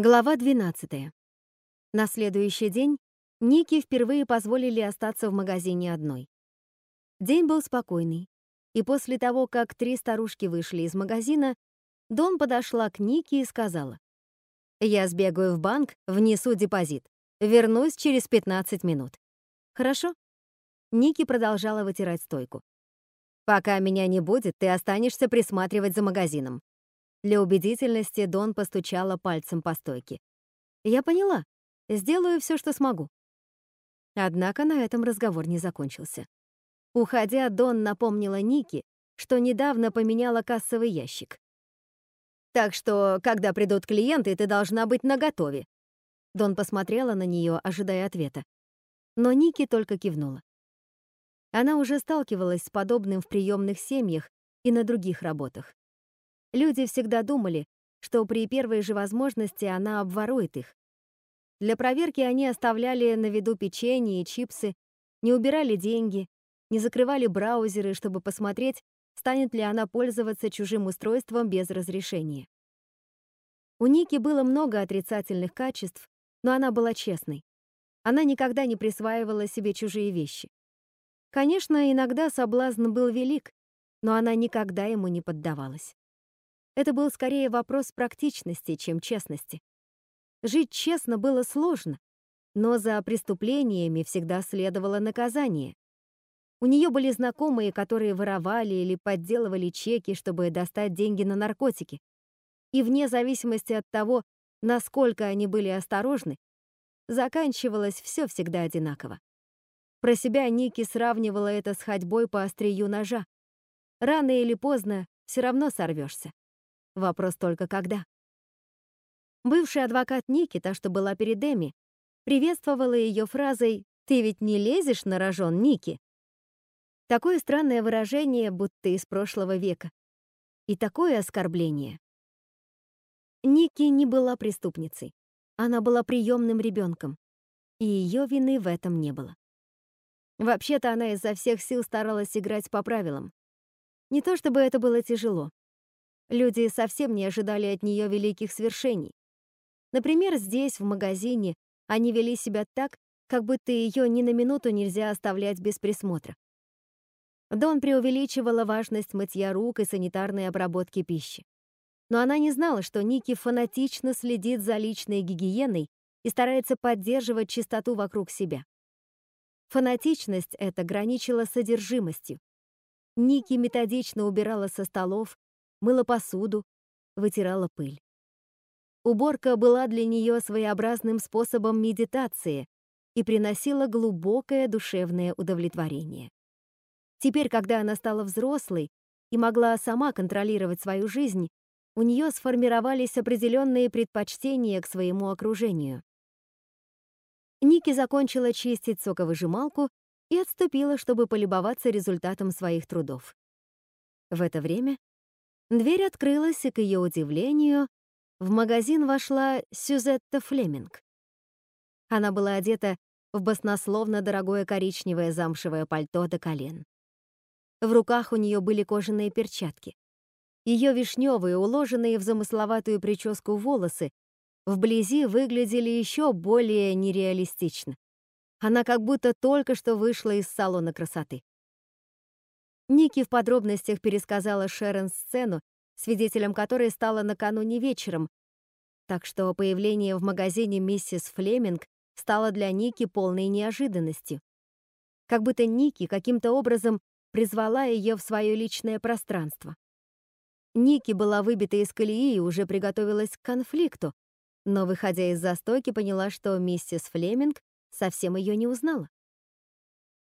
Глава 12. На следующий день Ники впервые позволили остаться в магазине одной. День был спокойный, и после того, как три старушки вышли из магазина, Дон подошла к Ники и сказала, «Я сбегаю в банк, внесу депозит. Вернусь через 15 минут». «Хорошо?» Ники продолжала вытирать стойку. «Пока меня не будет, ты останешься присматривать за магазином. Для убедительности Дон постучала пальцем по стойке. «Я поняла. Сделаю все, что смогу». Однако на этом разговор не закончился. Уходя, Дон напомнила Нике, что недавно поменяла кассовый ящик. «Так что, когда придут клиенты, ты должна быть наготове». Дон посмотрела на нее, ожидая ответа. Но Ники только кивнула. Она уже сталкивалась с подобным в приемных семьях и на других работах. Люди всегда думали, что при первой же возможности она обворует их. Для проверки они оставляли на виду печенье и чипсы, не убирали деньги, не закрывали браузеры, чтобы посмотреть, станет ли она пользоваться чужим устройством без разрешения. У Ники было много отрицательных качеств, но она была честной. Она никогда не присваивала себе чужие вещи. Конечно, иногда соблазн был велик, но она никогда ему не поддавалась. Это был скорее вопрос практичности, чем честности. Жить честно было сложно, но за преступлениями всегда следовало наказание. У нее были знакомые, которые воровали или подделывали чеки, чтобы достать деньги на наркотики. И вне зависимости от того, насколько они были осторожны, заканчивалось все всегда одинаково. Про себя Ники сравнивала это с ходьбой по острию ножа. Рано или поздно все равно сорвешься. Вопрос только когда. Бывший адвокат Ники, та, что была перед Эми, приветствовала ее фразой «Ты ведь не лезешь на рожон, Ники?» Такое странное выражение, будто из прошлого века. И такое оскорбление. Ники не была преступницей. Она была приемным ребенком, и ее вины в этом не было. Вообще-то она изо всех сил старалась играть по правилам. Не то чтобы это было тяжело. Люди совсем не ожидали от нее великих свершений. Например, здесь, в магазине, они вели себя так, как будто ее ни на минуту нельзя оставлять без присмотра. Дон преувеличивала важность мытья рук и санитарной обработки пищи. Но она не знала, что Ники фанатично следит за личной гигиеной и старается поддерживать чистоту вокруг себя. Фанатичность эта граничила содержимостью. Ники методично убирала со столов, мыла посуду, вытирала пыль. Уборка была для нее своеобразным способом медитации и приносила глубокое душевное удовлетворение. Теперь, когда она стала взрослой и могла сама контролировать свою жизнь, у нее сформировались определенные предпочтения к своему окружению. Ники закончила чистить соковыжималку и отступила, чтобы полюбоваться результатом своих трудов. В это время Дверь открылась, и, к ее удивлению, в магазин вошла Сюзетта Флеминг. Она была одета в баснословно дорогое коричневое замшевое пальто до колен. В руках у нее были кожаные перчатки. Ее вишневые, уложенные в замысловатую прическу волосы, вблизи выглядели еще более нереалистично. Она как будто только что вышла из салона красоты. Ники в подробностях пересказала Шерон сцену, свидетелем которой стала накануне вечером, так что появление в магазине миссис Флеминг стало для Ники полной неожиданностью. Как будто Ники каким-то образом призвала ее в свое личное пространство. Ники была выбита из колеи и уже приготовилась к конфликту, но, выходя из застойки, поняла, что миссис Флеминг совсем ее не узнала.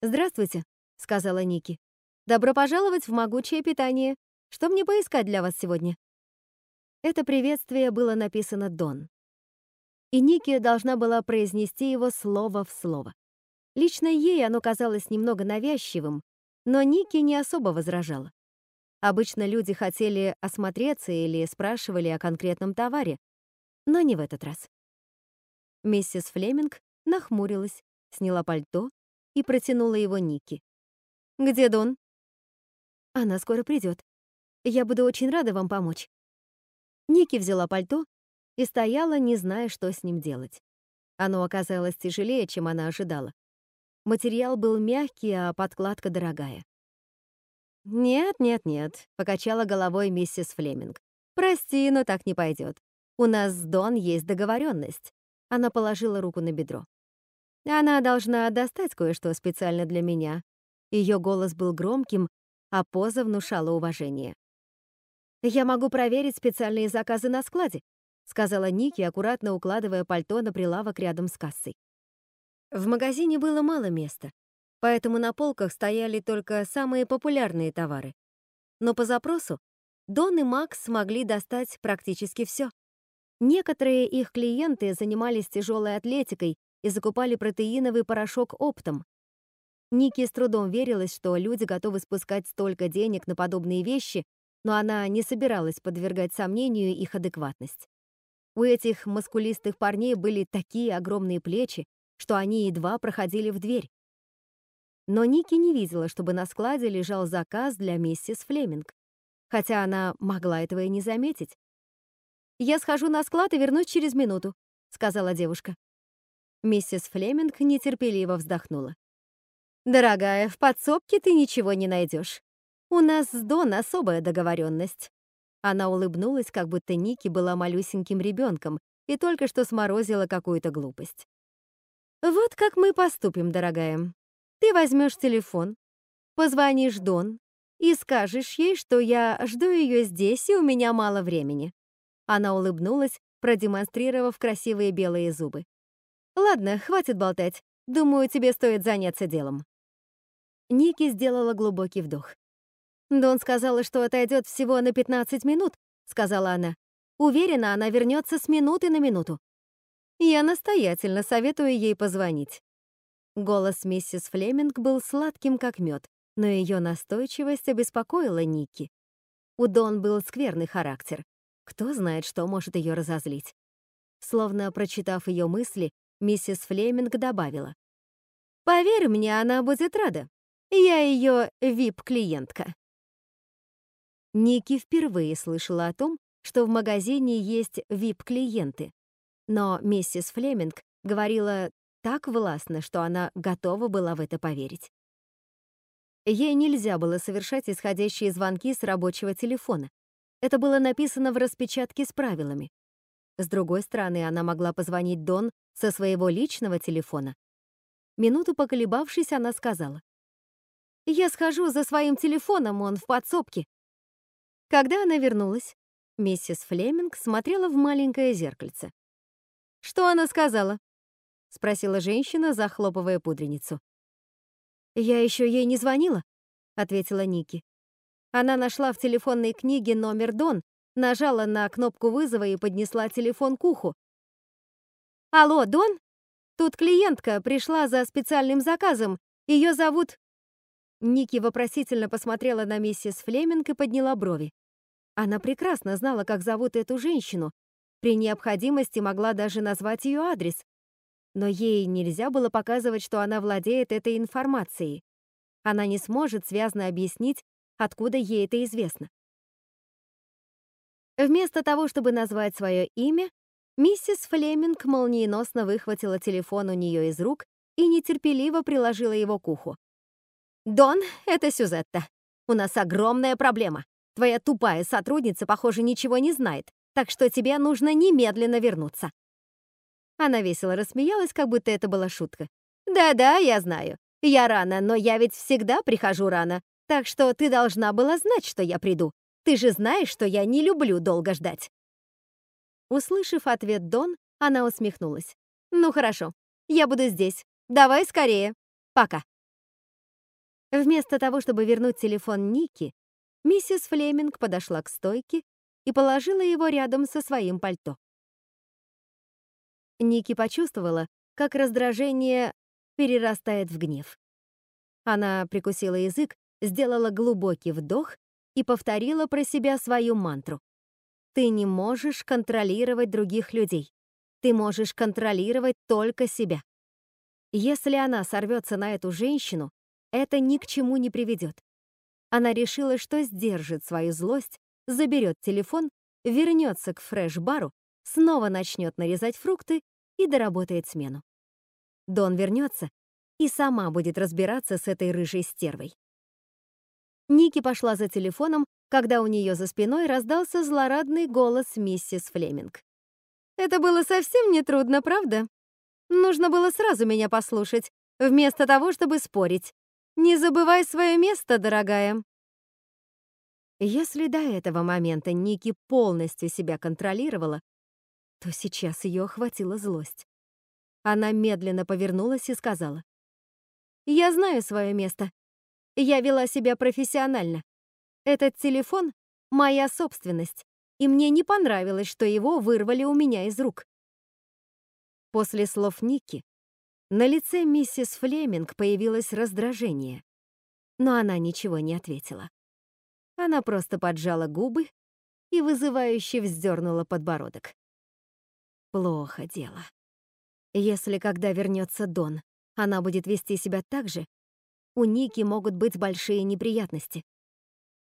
«Здравствуйте», — сказала Ники. Добро пожаловать в могучее питание. Что мне поискать для вас сегодня?» Это приветствие было написано Дон. И Ники должна была произнести его слово в слово. Лично ей оно казалось немного навязчивым, но Ники не особо возражала. Обычно люди хотели осмотреться или спрашивали о конкретном товаре, но не в этот раз. Миссис Флеминг нахмурилась, сняла пальто и протянула его Ники. «Где Дон?» Она скоро придет. Я буду очень рада вам помочь». Ники взяла пальто и стояла, не зная, что с ним делать. Оно оказалось тяжелее, чем она ожидала. Материал был мягкий, а подкладка дорогая. «Нет, нет, нет», — покачала головой миссис Флеминг. «Прости, но так не пойдет. У нас с Дон есть договоренность. Она положила руку на бедро. Она должна достать кое-что специально для меня. Ее голос был громким, а поза внушала уважение. «Я могу проверить специальные заказы на складе», сказала Ники, аккуратно укладывая пальто на прилавок рядом с кассой. В магазине было мало места, поэтому на полках стояли только самые популярные товары. Но по запросу Дон и Макс смогли достать практически все. Некоторые их клиенты занимались тяжелой атлетикой и закупали протеиновый порошок оптом. Ники с трудом верилась, что люди готовы спускать столько денег на подобные вещи, но она не собиралась подвергать сомнению их адекватность. У этих маскулистых парней были такие огромные плечи, что они едва проходили в дверь. Но Ники не видела, чтобы на складе лежал заказ для миссис Флеминг, хотя она могла этого и не заметить. «Я схожу на склад и вернусь через минуту», — сказала девушка. Миссис Флеминг нетерпеливо вздохнула. «Дорогая, в подсобке ты ничего не найдешь. У нас с Дон особая договоренность. Она улыбнулась, как будто Ники была малюсеньким ребенком и только что сморозила какую-то глупость. «Вот как мы поступим, дорогая. Ты возьмешь телефон, позвонишь Дон и скажешь ей, что я жду ее здесь и у меня мало времени. Она улыбнулась, продемонстрировав красивые белые зубы. «Ладно, хватит болтать. Думаю, тебе стоит заняться делом». Ники сделала глубокий вдох. «Дон сказала, что отойдет всего на 15 минут», — сказала она. «Уверена, она вернется с минуты на минуту. Я настоятельно советую ей позвонить». Голос миссис Флеминг был сладким, как мед, но ее настойчивость обеспокоила Ники. У Дон был скверный характер. Кто знает, что может ее разозлить. Словно прочитав ее мысли, миссис Флеминг добавила. «Поверь мне, она будет рада. Я ее вип-клиентка». Ники впервые слышала о том, что в магазине есть вип-клиенты. Но миссис Флеминг говорила так властно, что она готова была в это поверить. Ей нельзя было совершать исходящие звонки с рабочего телефона. Это было написано в распечатке с правилами. С другой стороны, она могла позвонить Дон со своего личного телефона. Минуту поколебавшись, она сказала. «Я схожу за своим телефоном, он в подсобке». Когда она вернулась, миссис Флеминг смотрела в маленькое зеркальце. «Что она сказала?» — спросила женщина, захлопывая пудреницу. «Я еще ей не звонила», — ответила Ники. Она нашла в телефонной книге номер Дон, нажала на кнопку вызова и поднесла телефон к уху. «Алло, Дон? Тут клиентка пришла за специальным заказом. Ее зовут...» Ники вопросительно посмотрела на миссис Флеминг и подняла брови. Она прекрасно знала, как зовут эту женщину. При необходимости могла даже назвать ее адрес. Но ей нельзя было показывать, что она владеет этой информацией. Она не сможет связно объяснить, Откуда ей это известно? Вместо того, чтобы назвать свое имя, миссис Флеминг молниеносно выхватила телефон у нее из рук и нетерпеливо приложила его к уху. «Дон, это Сюзетта. У нас огромная проблема. Твоя тупая сотрудница, похоже, ничего не знает, так что тебе нужно немедленно вернуться». Она весело рассмеялась, как будто это была шутка. «Да-да, я знаю. Я рано, но я ведь всегда прихожу рано. Так что ты должна была знать, что я приду. Ты же знаешь, что я не люблю долго ждать». Услышав ответ Дон, она усмехнулась. «Ну хорошо, я буду здесь. Давай скорее. Пока». Вместо того, чтобы вернуть телефон Ники, миссис Флеминг подошла к стойке и положила его рядом со своим пальто. Ники почувствовала, как раздражение перерастает в гнев. Она прикусила язык сделала глубокий вдох и повторила про себя свою мантру. Ты не можешь контролировать других людей. Ты можешь контролировать только себя. Если она сорвется на эту женщину, это ни к чему не приведет. Она решила, что сдержит свою злость, заберет телефон, вернется к фреш-бару, снова начнет нарезать фрукты и доработает смену. Дон вернется и сама будет разбираться с этой рыжей стервой. Ники пошла за телефоном, когда у нее за спиной раздался злорадный голос миссис Флеминг. «Это было совсем не трудно, правда? Нужно было сразу меня послушать, вместо того, чтобы спорить. Не забывай свое место, дорогая». Если до этого момента Ники полностью себя контролировала, то сейчас ее охватила злость. Она медленно повернулась и сказала. «Я знаю свое место. Я вела себя профессионально. Этот телефон — моя собственность, и мне не понравилось, что его вырвали у меня из рук». После слов Ники на лице миссис Флеминг появилось раздражение, но она ничего не ответила. Она просто поджала губы и вызывающе вздернула подбородок. Плохо дело. Если когда вернется Дон, она будет вести себя так же, у Ники могут быть большие неприятности.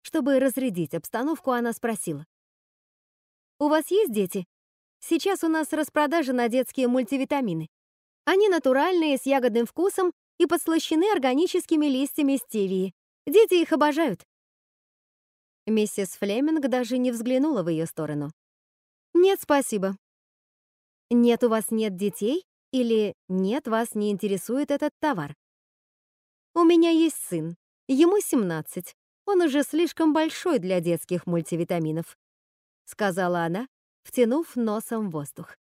Чтобы разрядить обстановку, она спросила. «У вас есть дети? Сейчас у нас распродажа на детские мультивитамины. Они натуральные, с ягодным вкусом и подслащены органическими листьями стевии. Дети их обожают. Миссис Флеминг даже не взглянула в ее сторону. «Нет, спасибо». «Нет, у вас нет детей?» Или «Нет, вас не интересует этот товар?» «У меня есть сын. Ему 17. Он уже слишком большой для детских мультивитаминов», сказала она, втянув носом воздух.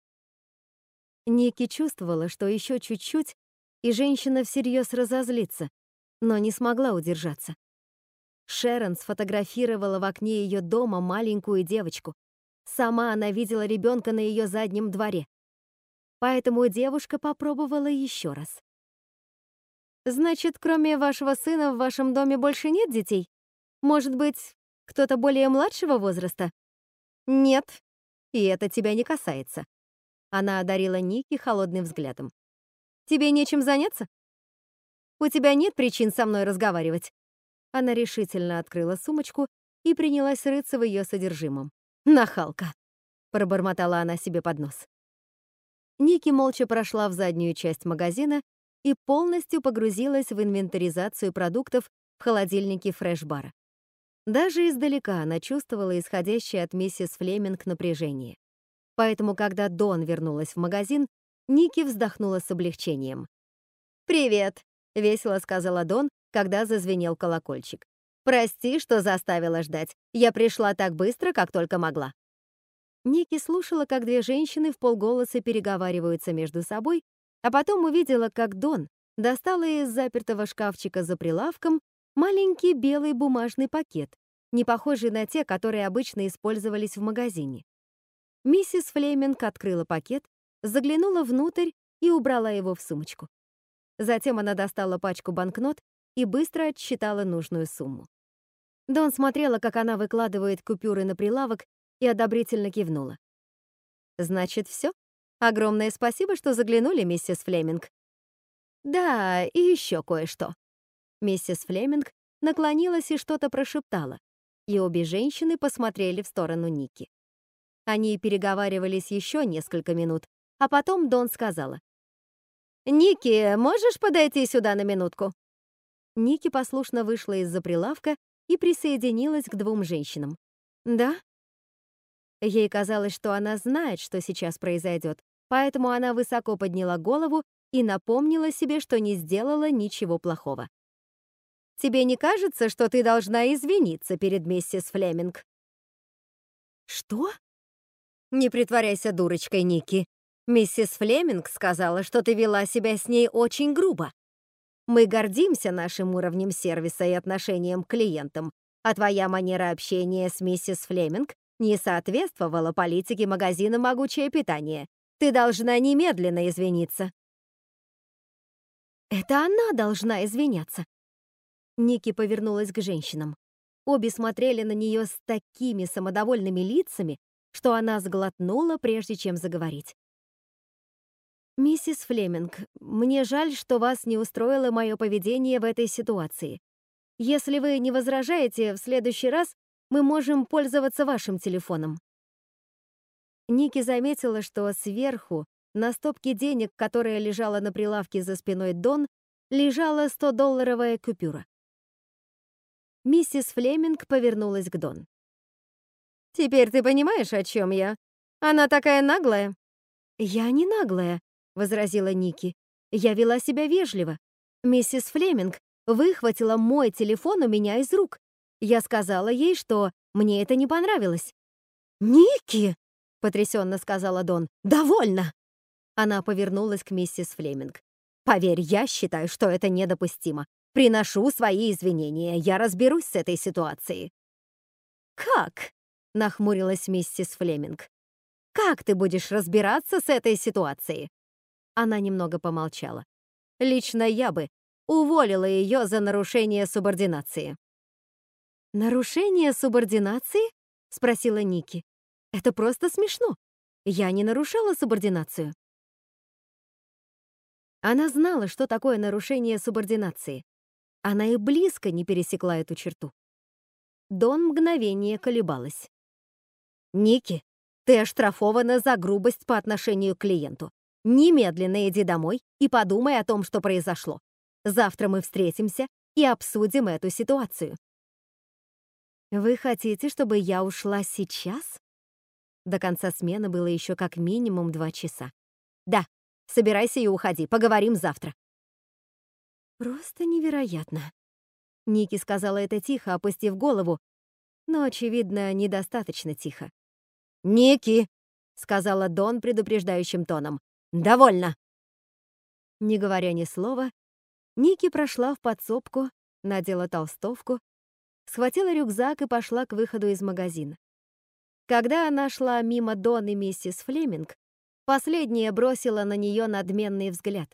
Ники чувствовала, что еще чуть-чуть, и женщина всерьез разозлится, но не смогла удержаться. Шерон сфотографировала в окне ее дома маленькую девочку. Сама она видела ребенка на ее заднем дворе. Поэтому девушка попробовала еще раз. «Значит, кроме вашего сына в вашем доме больше нет детей? Может быть, кто-то более младшего возраста?» «Нет, и это тебя не касается». Она одарила Ники холодным взглядом. «Тебе нечем заняться? У тебя нет причин со мной разговаривать. Она решительно открыла сумочку и принялась рыться в ее содержимом. «Нахалка!» — пробормотала она себе под нос. Ники молча прошла в заднюю часть магазина и полностью погрузилась в инвентаризацию продуктов в холодильнике фреш-бара. Даже издалека она чувствовала исходящее от миссис Флеминг напряжение. Поэтому, когда Дон вернулась в магазин, Ники вздохнула с облегчением. «Привет!» — весело сказала Дон, когда зазвенел колокольчик. «Прости, что заставила ждать. Я пришла так быстро, как только могла». Ники слушала, как две женщины в полголоса переговариваются между собой, а потом увидела, как Дон достала из запертого шкафчика за прилавком маленький белый бумажный пакет, не похожий на те, которые обычно использовались в магазине. Миссис Флеминг открыла пакет, заглянула внутрь и убрала его в сумочку. Затем она достала пачку банкнот и быстро отсчитала нужную сумму. Дон смотрела, как она выкладывает купюры на прилавок и одобрительно кивнула. «Значит, все? Огромное спасибо, что заглянули, миссис Флеминг». «Да, и еще кое-что». Миссис Флеминг наклонилась и что-то прошептала, и обе женщины посмотрели в сторону Ники. Они переговаривались еще несколько минут, а потом Дон сказала. «Ники, можешь подойти сюда на минутку?» Ники послушно вышла из-за прилавка и присоединилась к двум женщинам. «Да?» Ей казалось, что она знает, что сейчас произойдет, поэтому она высоко подняла голову и напомнила себе, что не сделала ничего плохого. «Тебе не кажется, что ты должна извиниться перед миссис Флеминг?» «Что?» «Не притворяйся дурочкой, Ники. Миссис Флеминг сказала, что ты вела себя с ней очень грубо. Мы гордимся нашим уровнем сервиса и отношением к клиентам, а твоя манера общения с миссис Флеминг не соответствовала политике магазина «Могучее питание». Ты должна немедленно извиниться». «Это она должна извиняться». Ники повернулась к женщинам. Обе смотрели на нее с такими самодовольными лицами, что она сглотнула, прежде чем заговорить. «Миссис Флеминг, мне жаль, что вас не устроило мое поведение в этой ситуации. Если вы не возражаете, в следующий раз мы можем пользоваться вашим телефоном». Ники заметила, что сверху, на стопке денег, которая лежала на прилавке за спиной Дон, лежала 100-долларовая купюра. Миссис Флеминг повернулась к Дон. «Теперь ты понимаешь, о чем я? Она такая наглая». «Я не наглая», — возразила Ники. «Я вела себя вежливо. Миссис Флеминг выхватила мой телефон у меня из рук. Я сказала ей, что мне это не понравилось». «Ники!» — потрясенно сказала Дон. «Довольно!» Она повернулась к миссис Флеминг. «Поверь, я считаю, что это недопустимо. Приношу свои извинения. Я разберусь с этой ситуацией». «Как?» — нахмурилась миссис Флеминг. «Как ты будешь разбираться с этой ситуацией?» Она немного помолчала. «Лично я бы уволила ее за нарушение субординации». «Нарушение субординации?» — спросила Ники. «Это просто смешно. Я не нарушала субординацию». Она знала, что такое нарушение субординации. Она и близко не пересекла эту черту. Дон мгновение колебалась. «Ники, ты оштрафована за грубость по отношению к клиенту. Немедленно иди домой и подумай о том, что произошло. Завтра мы встретимся и обсудим эту ситуацию». «Вы хотите, чтобы я ушла сейчас?» До конца смены было еще как минимум два часа. «Да, собирайся и уходи, поговорим завтра». «Просто невероятно». Ники сказала это тихо, опустив голову, но, очевидно, недостаточно тихо. «Ники!» — сказала Дон предупреждающим тоном. «Довольно!» Не говоря ни слова, Ники прошла в подсобку, надела толстовку, схватила рюкзак и пошла к выходу из магазина. Когда она шла мимо Дон и миссис Флеминг, последняя бросила на нее надменный взгляд.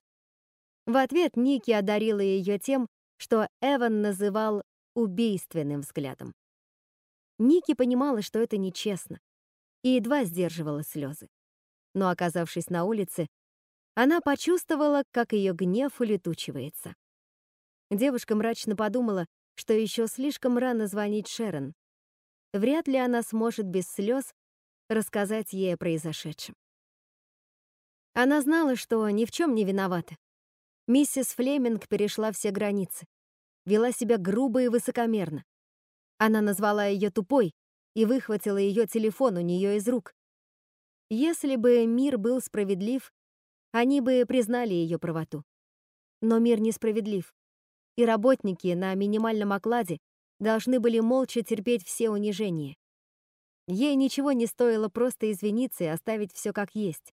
В ответ Ники одарила ее тем, что Эван называл убийственным взглядом. Ники понимала, что это нечестно, и едва сдерживала слезы. Но, оказавшись на улице, она почувствовала, как ее гнев улетучивается. Девушка мрачно подумала, что еще слишком рано звонить Шерон. Вряд ли она сможет без слез рассказать ей о произошедшем. Она знала, что ни в чем не виновата, Миссис Флеминг перешла все границы, вела себя грубо и высокомерно. Она назвала ее тупой и выхватила ее телефон у нее из рук. Если бы мир был справедлив, они бы признали ее правоту. Но мир несправедлив, и работники на минимальном окладе должны были молча терпеть все унижения. Ей ничего не стоило просто извиниться и оставить все как есть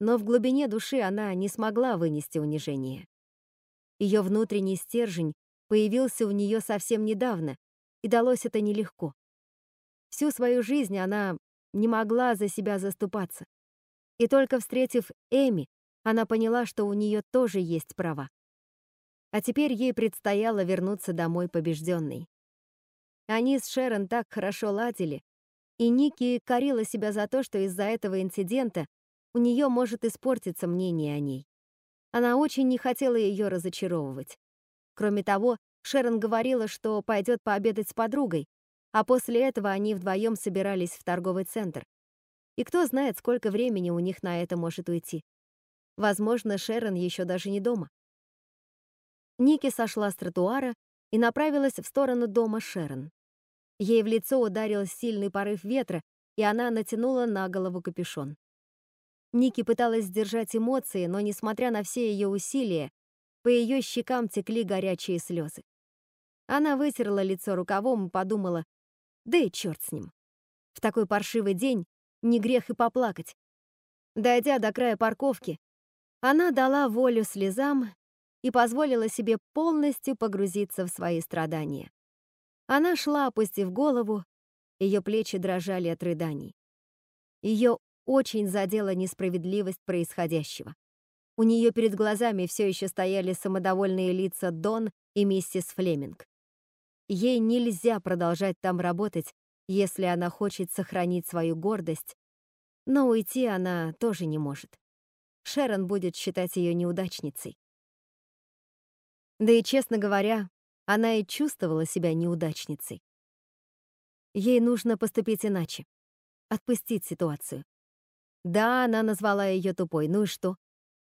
но в глубине души она не смогла вынести унижение. Ее внутренний стержень появился у нее совсем недавно, и далось это нелегко. Всю свою жизнь она не могла за себя заступаться. И только встретив Эми, она поняла, что у нее тоже есть права. А теперь ей предстояло вернуться домой побежденной. Они с Шерон так хорошо ладили, и Ники корила себя за то, что из-за этого инцидента у нее может испортиться мнение о ней. Она очень не хотела ее разочаровывать. Кроме того, Шерон говорила, что пойдет пообедать с подругой, а после этого они вдвоем собирались в торговый центр. И кто знает, сколько времени у них на это может уйти. Возможно, Шерон еще даже не дома. Ники сошла с тротуара и направилась в сторону дома Шерон. Ей в лицо ударил сильный порыв ветра, и она натянула на голову капюшон. Ники пыталась сдержать эмоции, но, несмотря на все ее усилия, по ее щекам текли горячие слезы. Она вытерла лицо рукавом и подумала, да и черт с ним. В такой паршивый день не грех и поплакать. Дойдя до края парковки, она дала волю слезам и позволила себе полностью погрузиться в свои страдания. Она шла, опустив голову, ее плечи дрожали от рыданий. Ее очень задела несправедливость происходящего. У нее перед глазами все еще стояли самодовольные лица Дон и миссис Флеминг. Ей нельзя продолжать там работать, если она хочет сохранить свою гордость, но уйти она тоже не может. Шерон будет считать ее неудачницей. Да и, честно говоря, она и чувствовала себя неудачницей. Ей нужно поступить иначе, отпустить ситуацию Да, она назвала ее тупой, ну и что?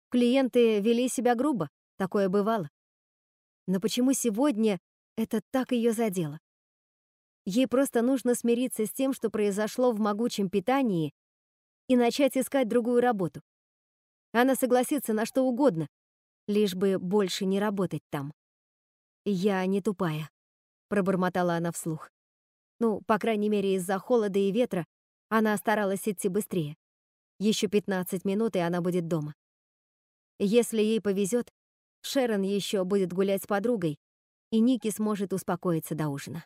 Клиенты вели себя грубо, такое бывало. Но почему сегодня это так ее задело? Ей просто нужно смириться с тем, что произошло в могучем питании, и начать искать другую работу. Она согласится на что угодно, лишь бы больше не работать там. «Я не тупая», — пробормотала она вслух. Ну, по крайней мере, из-за холода и ветра она старалась идти быстрее. Еще 15 минут, и она будет дома. Если ей повезет, Шерон еще будет гулять с подругой, и Ники сможет успокоиться до ужина.